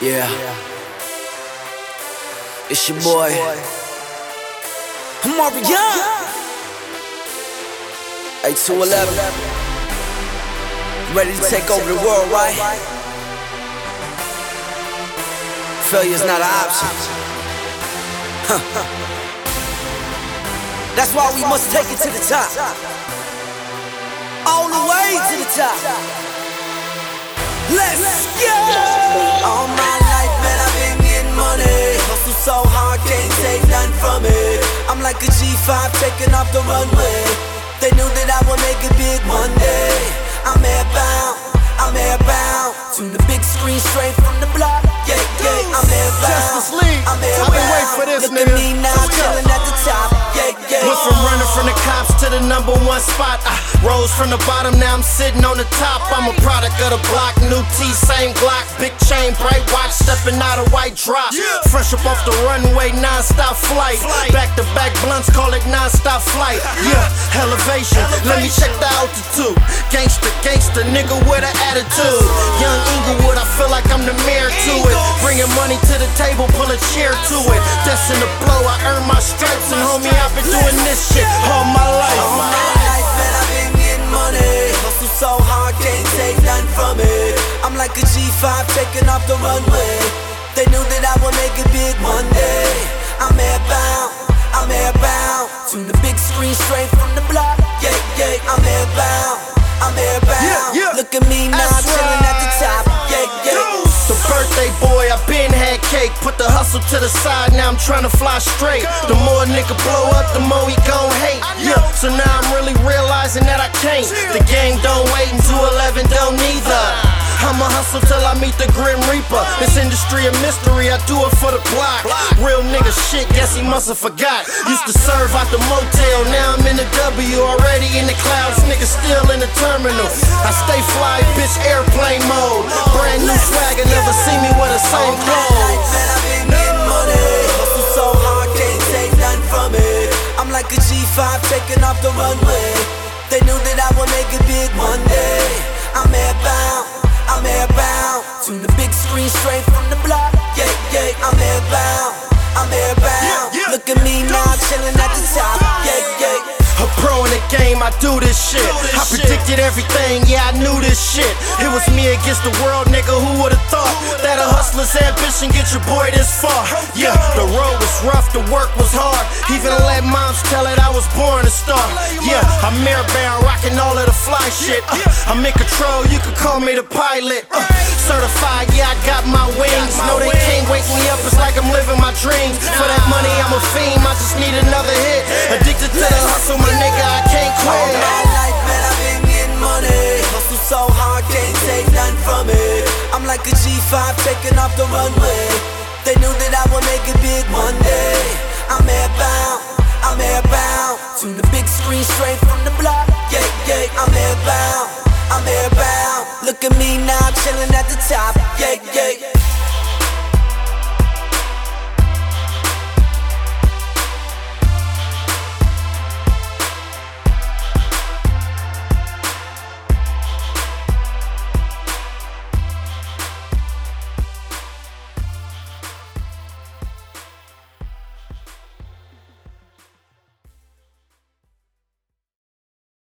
Yeah. It's your boy. I'm Marion. 8211. Ready to take over the world, right? Failure's not an option. Huh. That's why we must take it to the top. All the way to the top. Let's go! It. I'm like a G5 taking off the runway. They knew that I would make it big one day. I'm airbound, I'm airbound. To the big screen straight from the block. Yeah, yeah, I'm airbound. Justice League. I'm airbound. been waiting for this, Look nigga. at me now, chilling at the top. Yeah, yeah. Went from running from the cops to the number one spot. Rose from the bottom, now I'm sitting on the top. I'm a product of the block, new T, same Glock, big chain, bright watch, stepping out of white drop. Fresh up off the runway, non-stop flight. Back to back blunts, call it non-stop flight. Yeah, elevation. Let me check the altitude. Gangsta, gangsta, nigga with an attitude. Young Inglewood, I feel like I'm the mayor to it. Bringing money to the table, pull a chair to it. Destined to blow, I earn my stripes, and homie, I've been doing this shit like a G5 taking off the runway. They knew that I would make it big one day. I'm airbound, I'm airbound. To the big screen straight from the block. Yeah, yeah, I'm airbound, I'm airbound. Yeah, yeah. Look at me now, That's chilling at the top. Yeah, yeah. The birthday boy, I been had cake. Put the hustle to the side, now I'm trying to fly straight. The more a nigga blow up, the more he gon' hate. Yeah, so now I'm really realizing that I can't. The gang don't wait until 11, don't neither. I'ma hustle till I meet the Grim Reaper. This industry a mystery, I do it for the block. Real nigga shit, guess he must have forgot. Used to serve out the motel, now I'm in the W. Already in the clouds, nigga still in the terminal. I stay fly, bitch, airplane mode. Brand new swagger, never see me with the same clothes. I'm like a G5 taking off the runway. Top. Yeah, yeah. A pro in the game, I do this shit. I predicted everything, yeah, I knew this shit. It was me against the world, nigga. Who would've thought that a hustler's ambition get your boy this far? Yeah, the road was rough, the work was hard. Even let moms tell it I was born a star. Yeah, I'm airbound, rocking all of the fly shit. Uh, I'm in control, you could call me the pilot. Uh, certified, yeah, I got my wings. No, they can't wake me up, it's like I'm living my dreams. For that money, I'm a fiend, I just need another so hard, can't take none from it. I'm like a G5 taking off the runway. They knew that I would make it big one day. I'm airbound, I'm airbound. To the big screen straight from the block. Yeah, yeah, I'm airbound, I'm airbound. Look at me now, chilling at the top.